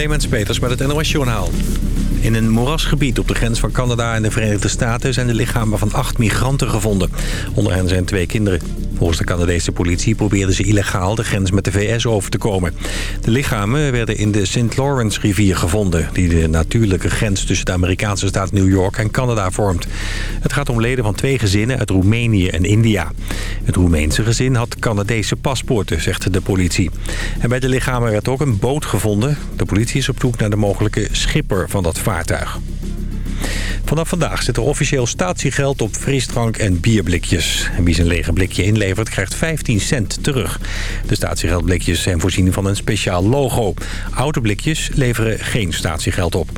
Clemens Peters met het NOS Journaal. In een moerasgebied op de grens van Canada en de Verenigde Staten... zijn de lichamen van acht migranten gevonden. Onder hen zijn twee kinderen. Volgens de Canadese politie probeerden ze illegaal de grens met de VS over te komen. De lichamen werden in de St. Lawrence rivier gevonden... die de natuurlijke grens tussen de Amerikaanse staat New York en Canada vormt. Het gaat om leden van twee gezinnen uit Roemenië en India. Het Roemeense gezin had Canadese paspoorten, zegt de politie. En bij de lichamen werd ook een boot gevonden. De politie is op zoek naar de mogelijke schipper van dat vaartuig. Vanaf vandaag zit er officieel statiegeld op frisdrank en bierblikjes. Wie zijn lege blikje inlevert krijgt 15 cent terug. De statiegeldblikjes zijn voorzien van een speciaal logo. Oude blikjes leveren geen statiegeld op.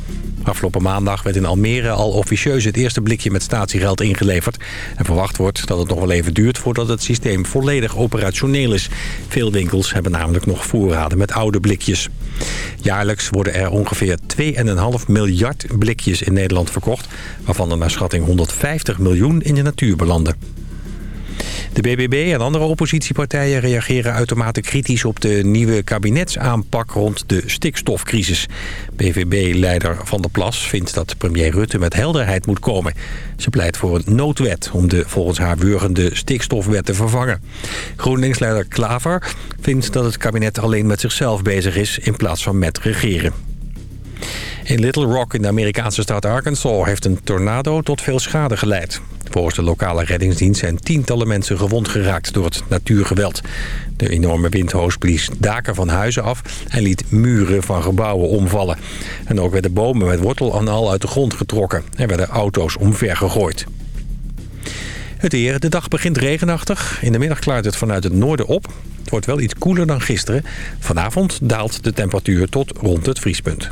Afgelopen maandag werd in Almere al officieus het eerste blikje met statiegeld ingeleverd. En verwacht wordt dat het nog wel even duurt voordat het systeem volledig operationeel is. Veel winkels hebben namelijk nog voorraden met oude blikjes. Jaarlijks worden er ongeveer 2,5 miljard blikjes in Nederland verkocht... waarvan er naar schatting 150 miljoen in de natuur belanden. De BBB en andere oppositiepartijen reageren uitermate kritisch op de nieuwe kabinetsaanpak rond de stikstofcrisis. BVB-leider Van der Plas vindt dat premier Rutte met helderheid moet komen. Ze pleit voor een noodwet om de volgens haar wurgende stikstofwet te vervangen. GroenLinks-leider Klaver vindt dat het kabinet alleen met zichzelf bezig is in plaats van met regeren. In Little Rock in de Amerikaanse staat Arkansas heeft een tornado tot veel schade geleid. Volgens de lokale reddingsdienst zijn tientallen mensen gewond geraakt door het natuurgeweld. De enorme windhoos blies daken van huizen af en liet muren van gebouwen omvallen. En ook werden bomen met wortel en uit de grond getrokken en werden auto's omver gegooid. Het weer. De dag begint regenachtig. In de middag klaart het vanuit het noorden op. Het wordt wel iets koeler dan gisteren. Vanavond daalt de temperatuur tot rond het vriespunt.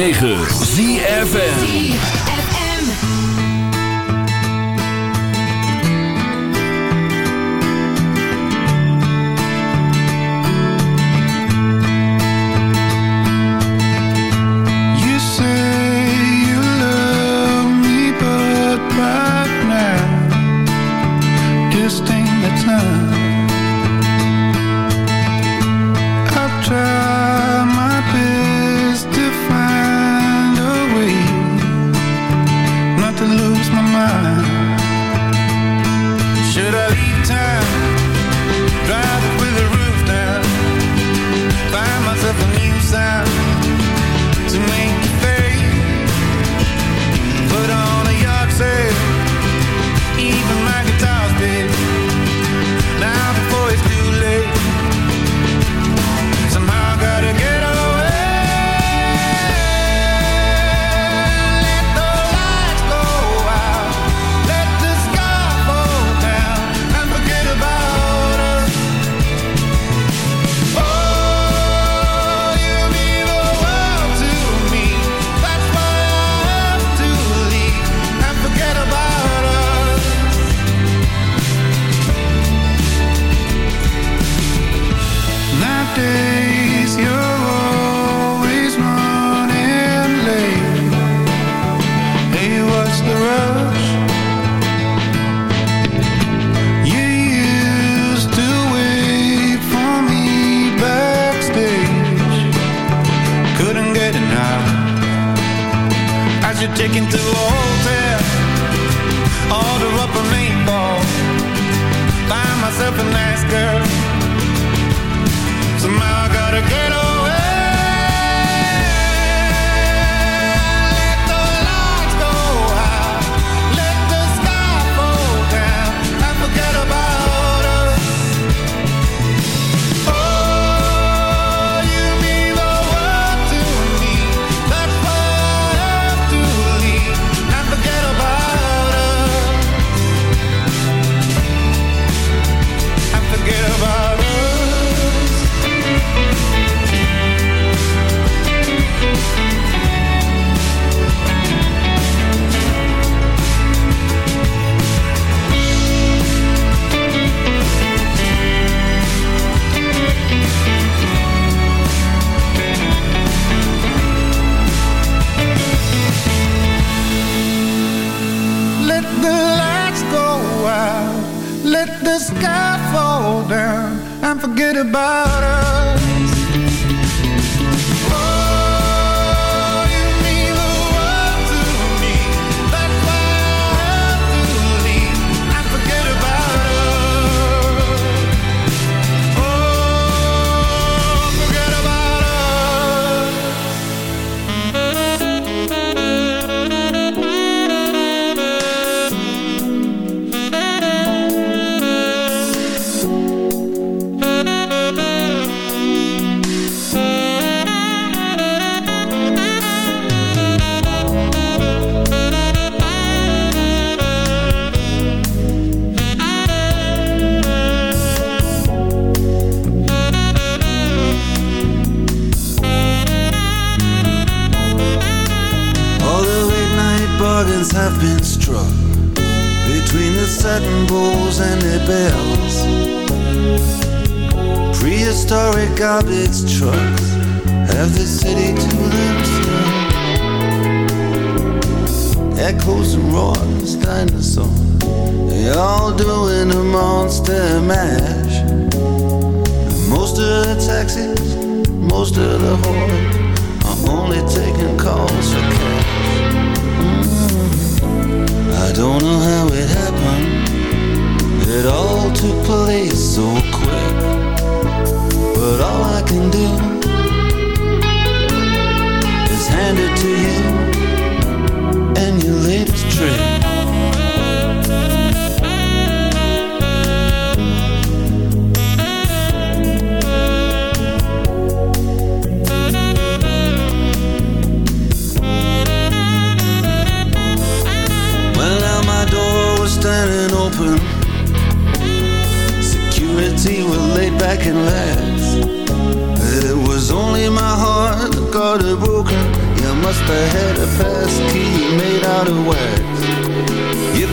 106.9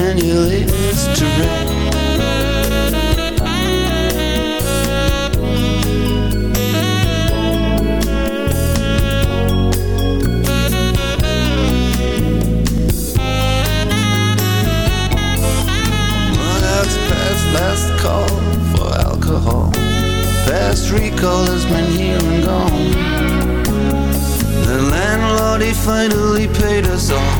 and past last call for alcohol. Fast recall has been here and gone. The landlord, he finally paid us all.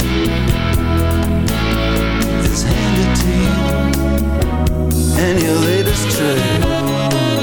you and your latest trick.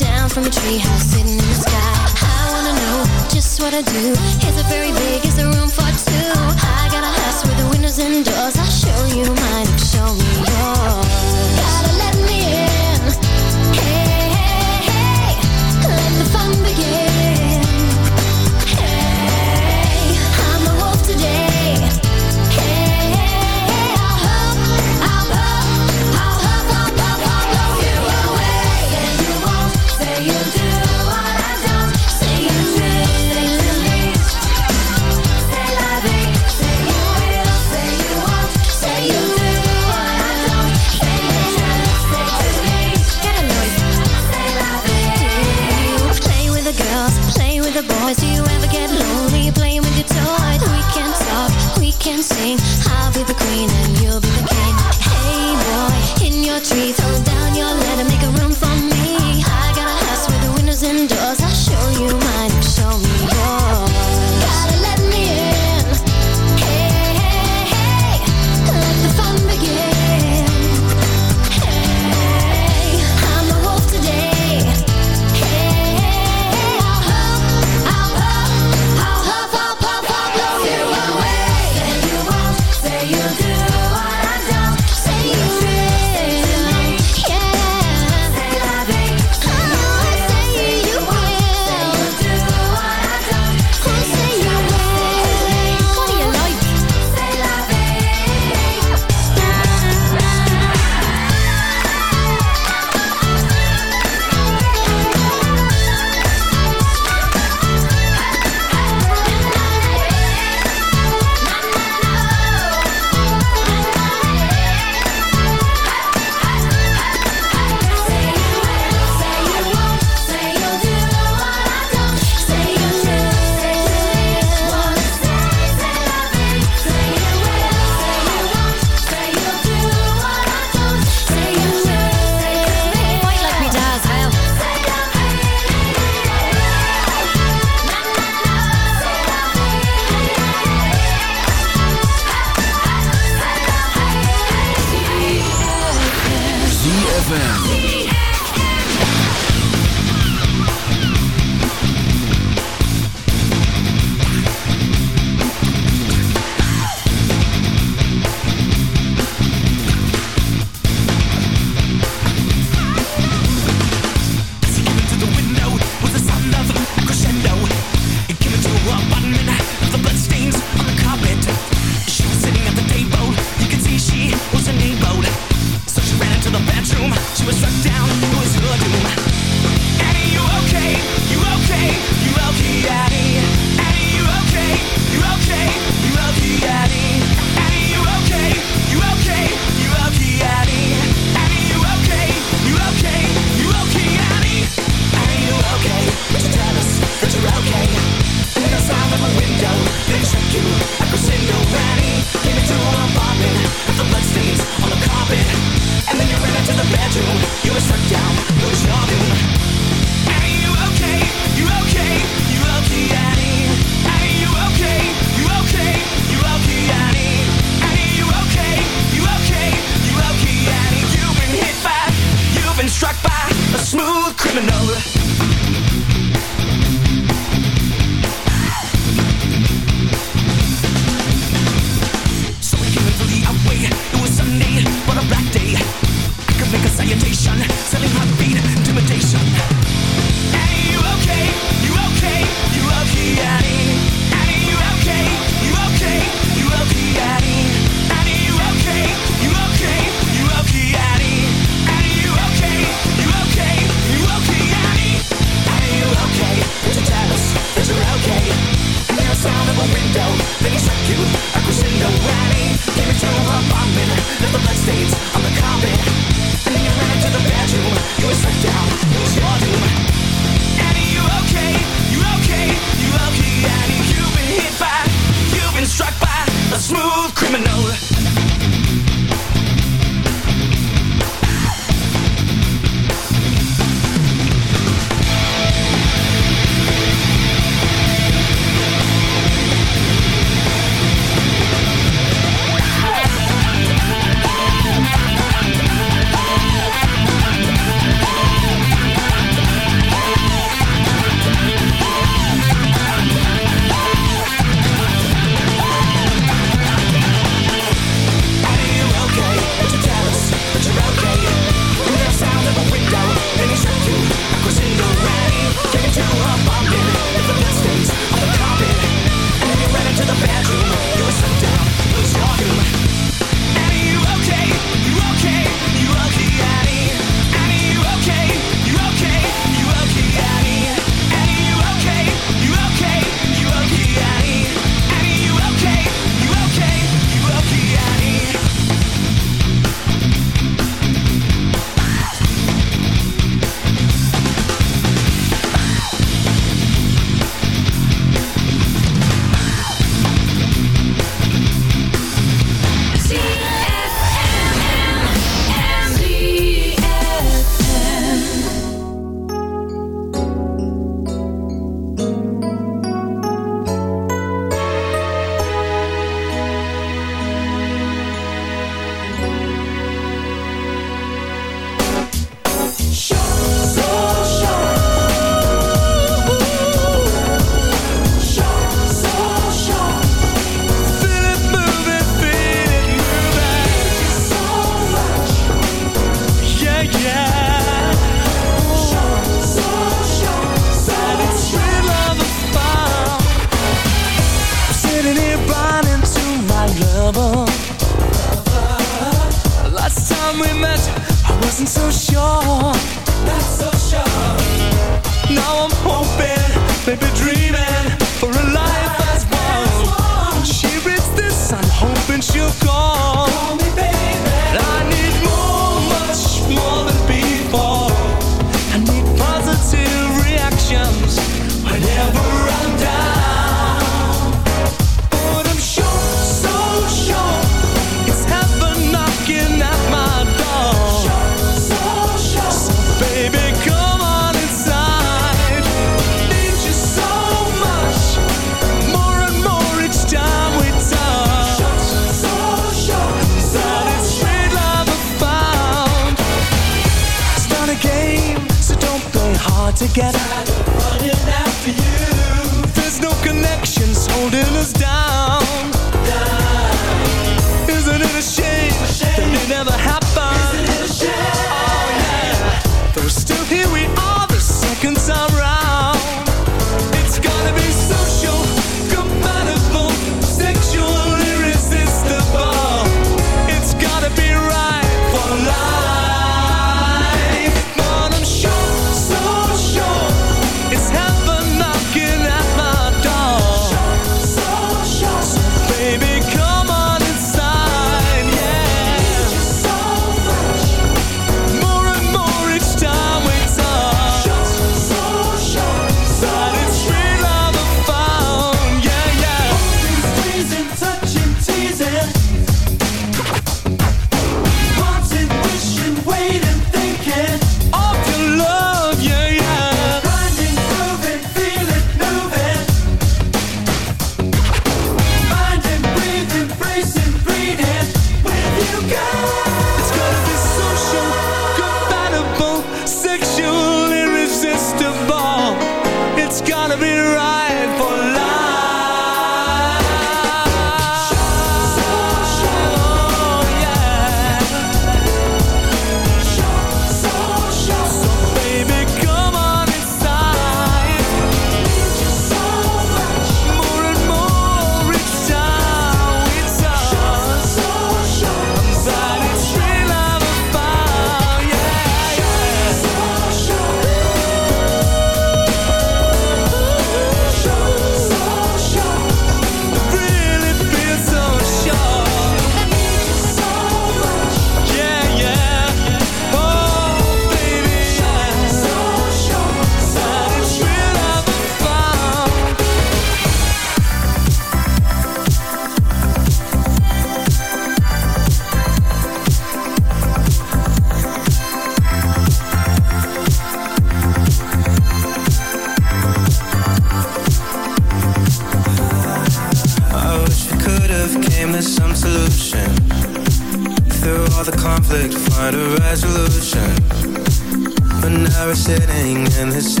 In this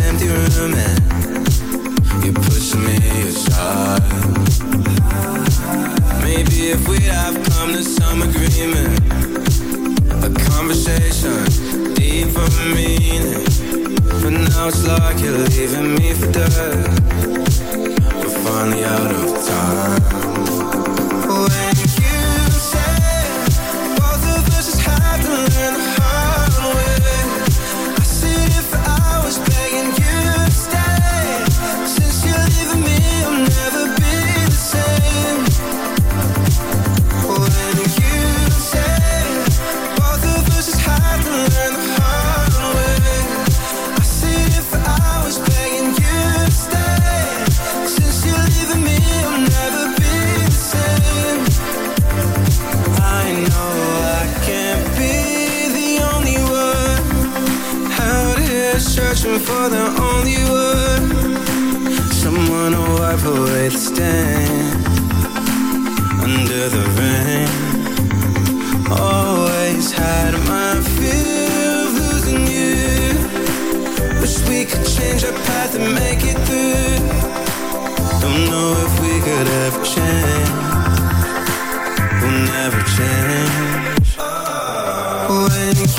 When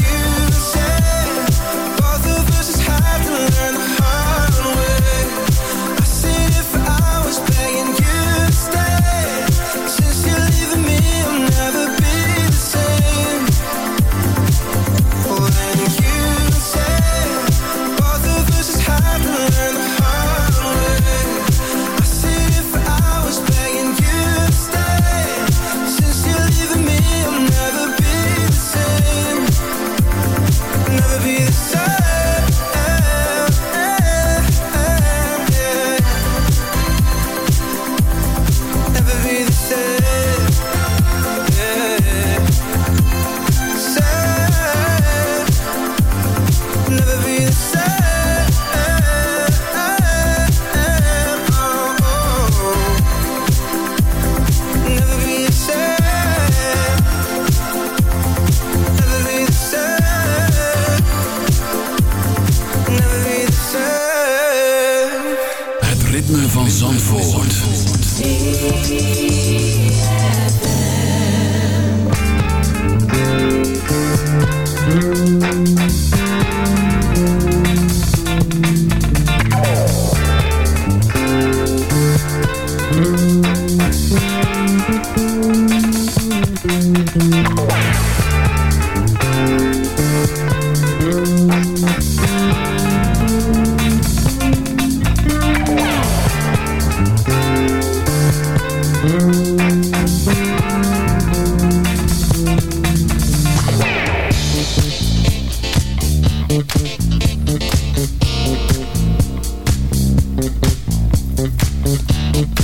Oops.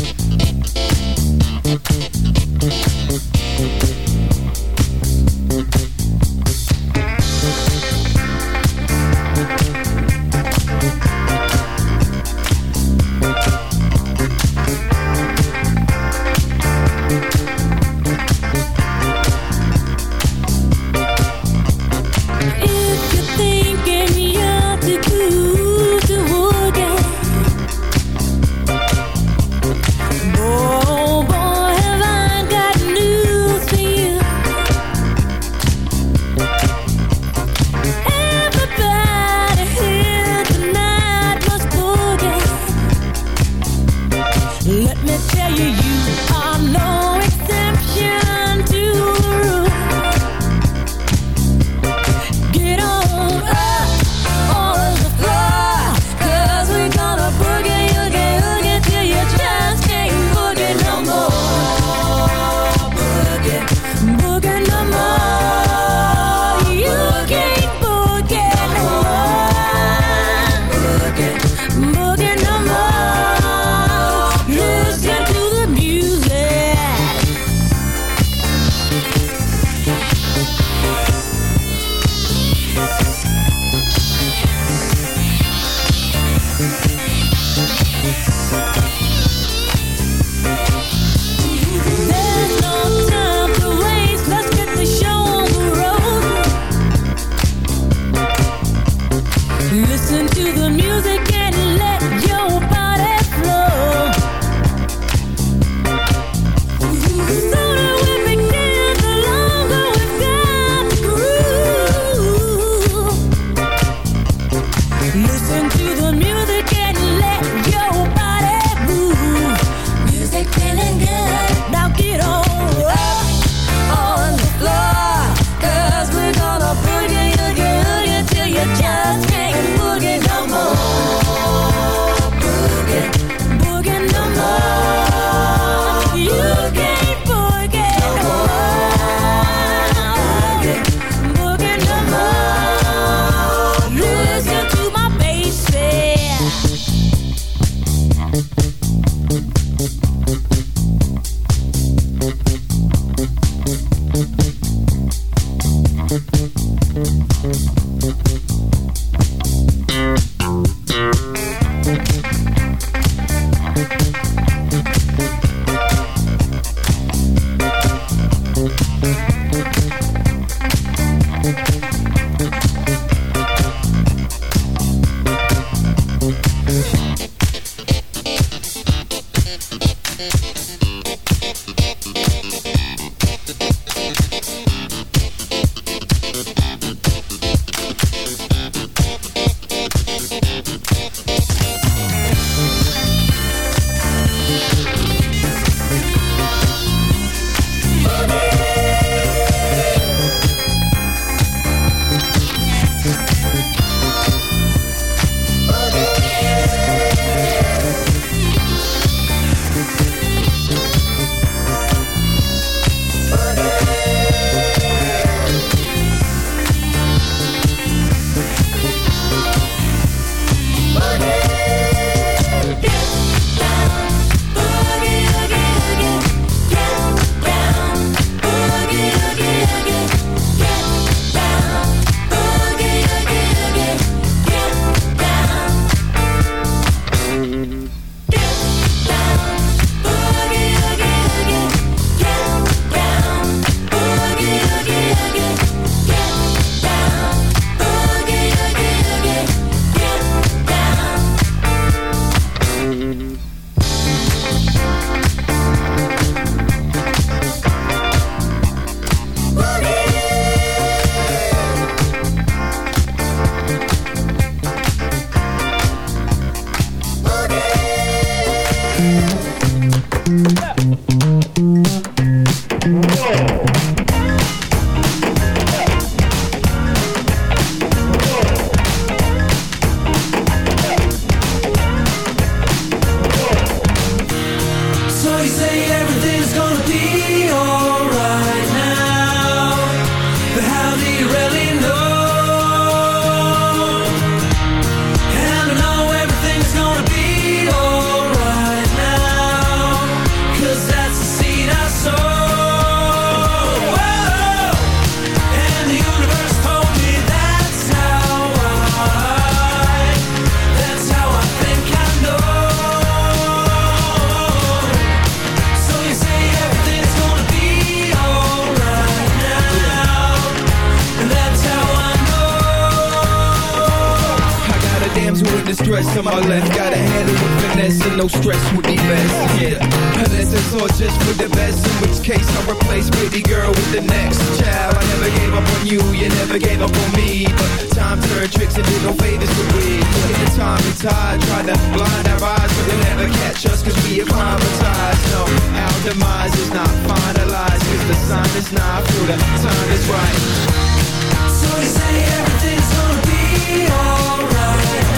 Up on me But time turned tricks and did no favors for we In the time and tide, tried to blind our eyes But they'll never catch us cause we acclimatized. No, our demise is not finalized Cause the sign is not through, the time is right. So you say everything's gonna be alright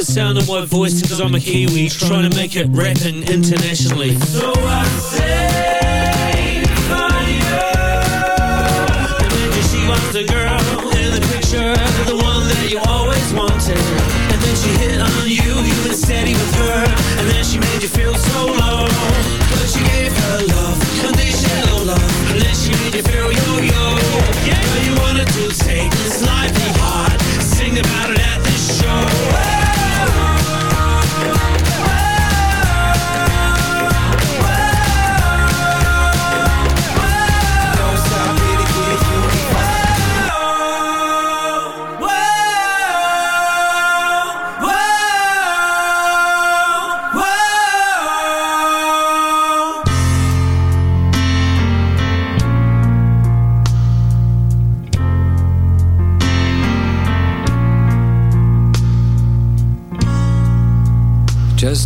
the sound of my voice cause I'm a Kiwi Trying to make it rapping internationally. So I say fire. Then she was the girl in the picture The one that you always wanted. And then she hit on you, you've been steady with her. And then she made you feel so low.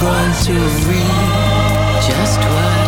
going to read just what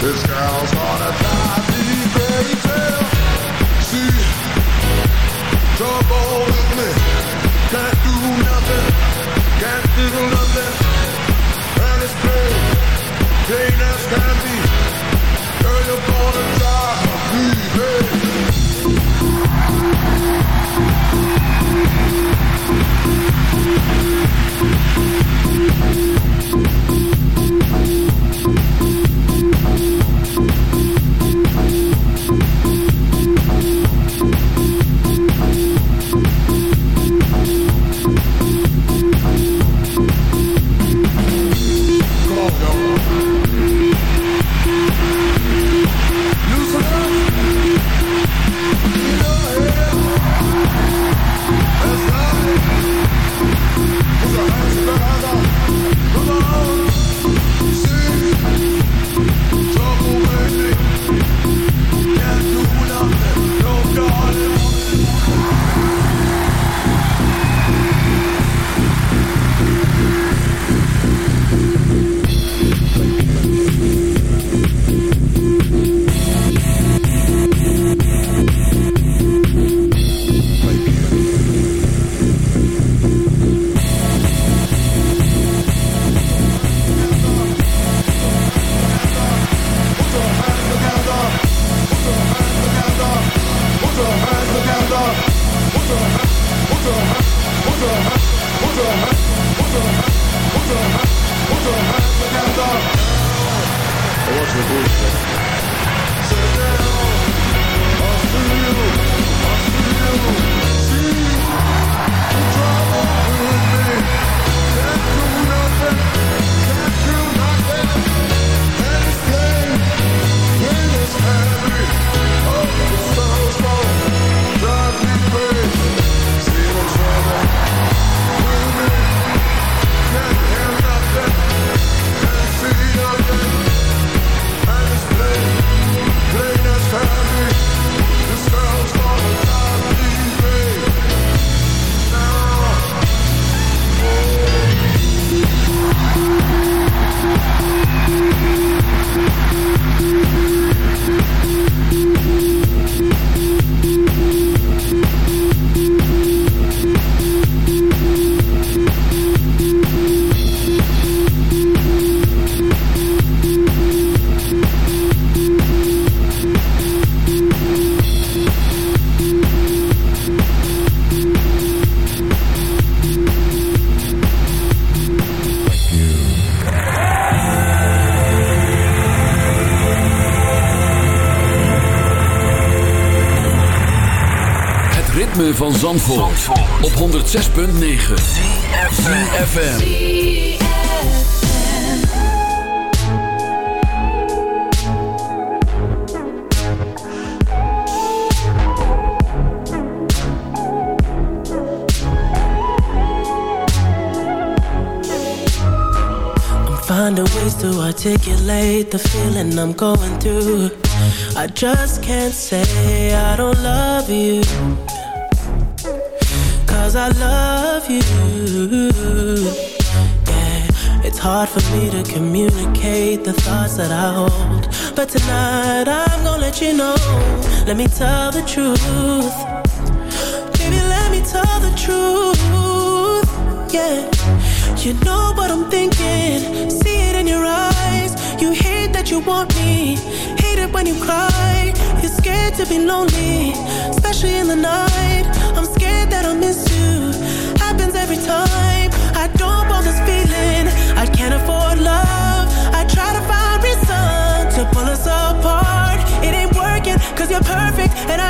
This girl's gonna drive me crazy. See, trouble with me, can't do nothing, can't do nothing. And it's play, plain as can be. Girl, you're gonna drive me crazy. Van Zandvoort, op 106.9 CFFM I'm finding ways to articulate the feeling I'm going through. I just can't say I don't love you. Cause I love you. Yeah, it's hard for me to communicate the thoughts that I hold. But tonight I'm gonna let you know. Let me tell the truth. Baby, let me tell the truth. Yeah. You know what I'm thinking, see it in your eyes. You hate that you want me, hate it when you cry. Scared to be lonely, especially in the night. I'm scared that I'll miss you. Happens every time. I don't want this feeling. I can't afford love. I try to find reason to pull us apart. It ain't working, cause you're perfect, and I